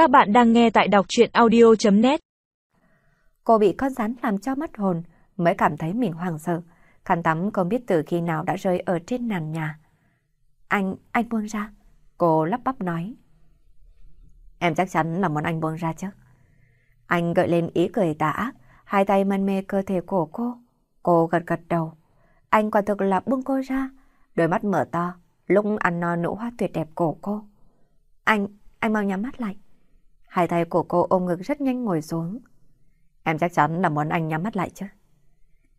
Các bạn đang nghe tại đọc chuyện audio.net Cô bị con rắn làm cho mất hồn, mới cảm thấy mình hoảng sợ. Khăn tắm không biết từ khi nào đã rơi ở trên nàn nhà. Anh, anh buông ra. Cô lắp bắp nói. Em chắc chắn là muốn anh buông ra chứ. Anh gợi lên ý cười tà ác, hai tay mân mê cơ thể của cô. Cô gật gật đầu. Anh quả thực là buông cô ra, đôi mắt mở to, lúc ăn no nụ hoa tuyệt đẹp của cô. Anh, anh mau nhắm mắt lại. Hai tay của cô ôm ngực rất nhanh ngồi xuống. Em chắc chắn là muốn anh nhắm mắt lại chứ.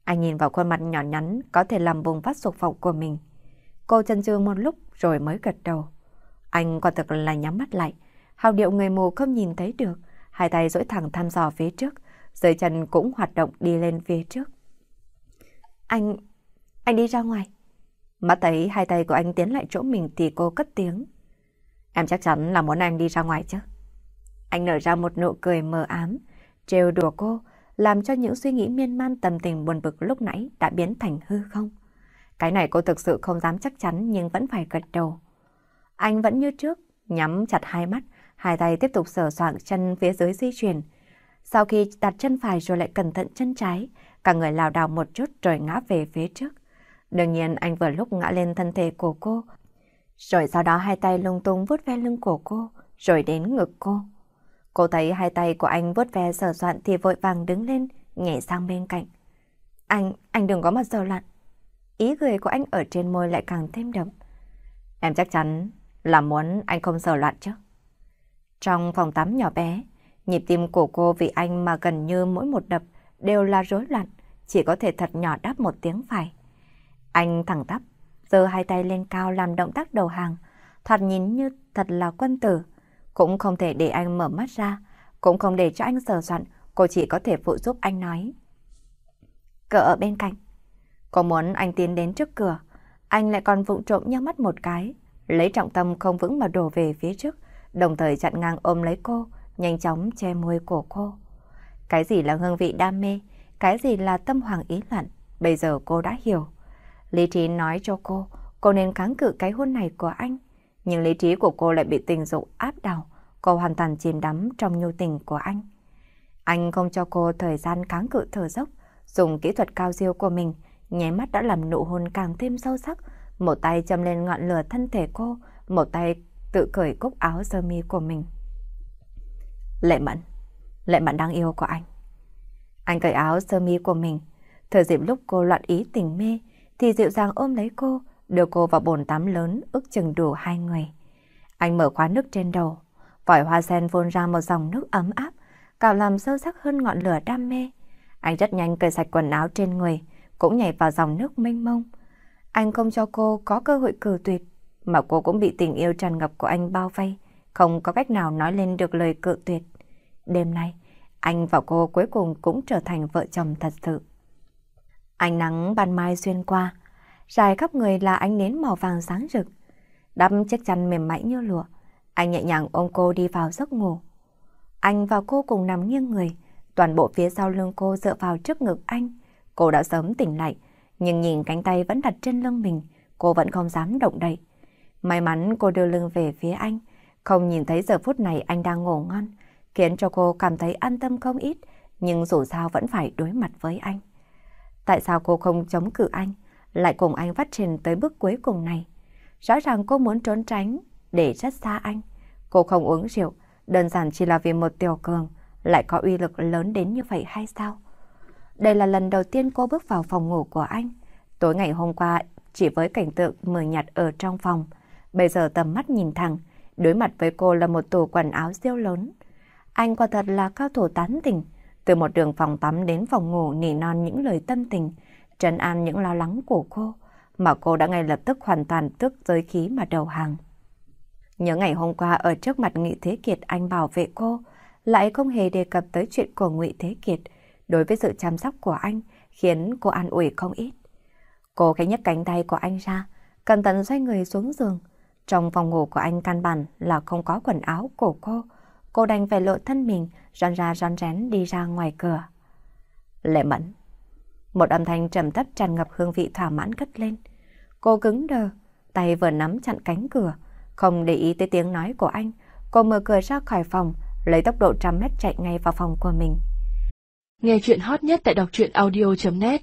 Anh nhìn vào khuôn mặt nhỏ nhắn có thể làm bùng phát dục vọng của mình. Cô chân chừ một lúc rồi mới gật đầu. Anh quả thực là nhắm mắt lại. Hào điệu người mù không nhìn thấy được. Hai tay duỗi thẳng thăm dò phía trước. Dưới chân cũng hoạt động đi lên phía trước. Anh... anh đi ra ngoài. Mắt thấy hai tay của anh tiến lại chỗ mình thì cô cất tiếng. Em chắc chắn là muốn anh đi ra ngoài chứ. Anh nở ra một nụ cười mờ ám, trêu đùa cô, làm cho những suy nghĩ miên man tầm tình buồn bực lúc nãy đã biến thành hư không. Cái này cô thực sự không dám chắc chắn nhưng vẫn phải gật đầu. Anh vẫn như trước, nhắm chặt hai mắt, hai tay tiếp tục sờ soạng chân phía dưới di chuyển. Sau khi đặt chân phải rồi lại cẩn thận chân trái, cả người lảo đảo một chút rồi ngã về phía trước. Đương nhiên anh vừa lúc ngã lên thân thể của cô, rồi sau đó hai tay lung tung vuốt ve lưng của cô, rồi đến ngực cô. Cô thấy hai tay của anh vuốt ve sờ soạn thì vội vàng đứng lên, nhảy sang bên cạnh. Anh, anh đừng có mặt sờ loạn. Ý cười của anh ở trên môi lại càng thêm đậm. Em chắc chắn là muốn anh không sờ loạn chứ. Trong phòng tắm nhỏ bé, nhịp tim của cô vì anh mà gần như mỗi một đập đều là rối loạn, chỉ có thể thật nhỏ đáp một tiếng phải. Anh thẳng tắp, giơ hai tay lên cao làm động tác đầu hàng, thoạt nhìn như thật là quân tử. Cũng không thể để anh mở mắt ra, cũng không để cho anh sờ soạn, cô chỉ có thể phụ giúp anh nói. Cỡ ở bên cạnh. Cô muốn anh tiến đến trước cửa, anh lại còn vụng trộm nhắm mắt một cái, lấy trọng tâm không vững mà đổ về phía trước, đồng thời chặn ngang ôm lấy cô, nhanh chóng che môi của cô. Cái gì là hương vị đam mê, cái gì là tâm hoàng ý loạn, bây giờ cô đã hiểu. Lý trí nói cho cô, cô nên kháng cự cái hôn này của anh. Nhưng lý trí của cô lại bị tình dục áp đảo, cô hoàn toàn chìm đắm trong nhu tình của anh. Anh không cho cô thời gian kháng cự thở dốc, dùng kỹ thuật cao siêu của mình, nháy mắt đã làm nụ hôn càng thêm sâu sắc, một tay châm lên ngọn lửa thân thể cô, một tay tự cởi cúc áo sơ mi của mình. Lệ Mẫn, Lệ Mẫn đang yêu của anh. Anh cởi áo sơ mi của mình, thời dịp lúc cô loạn ý tình mê, thì dịu dàng ôm lấy cô, đưa cô vào bồn tắm lớn ước chừng đủ hai người. Anh mở khóa nước trên đầu, vòi hoa sen vôn ra một dòng nước ấm áp, càng làm sâu sắc hơn ngọn lửa đam mê. Anh rất nhanh cởi sạch quần áo trên người, cũng nhảy vào dòng nước mênh mông. Anh không cho cô có cơ hội cử tuyệt, mà cô cũng bị tình yêu tràn ngập của anh bao vây, không có cách nào nói lên được lời cự tuyệt. Đêm nay, anh và cô cuối cùng cũng trở thành vợ chồng thật sự. Ánh nắng ban mai xuyên qua, dài khắp người là ánh nến màu vàng sáng rực. Đắp chiếc chăn mềm mại như lụa, anh nhẹ nhàng ôm cô đi vào giấc ngủ. Anh và cô cùng nằm nghiêng người, toàn bộ phía sau lưng cô dựa vào trước ngực anh. Cô đã sớm tỉnh lại, nhưng nhìn cánh tay vẫn đặt trên lưng mình, cô vẫn không dám động đậy. May mắn cô đưa lưng về phía anh, không nhìn thấy giờ phút này anh đang ngủ ngon, khiến cho cô cảm thấy an tâm không ít, nhưng dù sao vẫn phải đối mặt với anh. Tại sao cô không chống cự anh, lại cùng anh phát triển tới bước cuối cùng này? Rõ ràng cô muốn trốn tránh, để rất xa anh. Cô không uống rượu, đơn giản chỉ là vì một tiểu cường, lại có uy lực lớn đến như vậy hay sao? Đây là lần đầu tiên cô bước vào phòng ngủ của anh. Tối ngày hôm qua, chỉ với cảnh tượng mờ nhạt ở trong phòng. Bây giờ tầm mắt nhìn thẳng, đối mặt với cô là một tủ quần áo siêu lớn. Anh quả thật là cao thủ tán tỉnh từ một đường phòng tắm đến phòng ngủ nỉ non những lời tâm tình, trấn an những lo lắng của cô, mà cô đã ngay lập tức hoàn toàn tức giới khí mà đầu hàng. Nhớ ngày hôm qua ở trước mặt Nghị Thế Kiệt anh bảo vệ cô, lại không hề đề cập tới chuyện của Ngụy Thế Kiệt, đối với sự chăm sóc của anh khiến cô an ủi không ít. Cô khẽ nhấc cánh tay của anh ra, cẩn thận xoay người xuống giường. Trong phòng ngủ của anh căn bản là không có quần áo của cô, cô đành phải lộ thân mình, rón ra rón rén đi ra ngoài cửa. Lệ mẫn. Một âm thanh trầm thấp tràn ngập hương vị thỏa mãn cất lên. Cô cứng đờ, tay vừa nắm chặn cánh cửa, không để ý tới tiếng nói của anh. Cô mở cửa ra khỏi phòng, lấy tốc độ trăm mét chạy ngay vào phòng của mình. Nghe chuyện hot nhất tại đọc truyện audio.net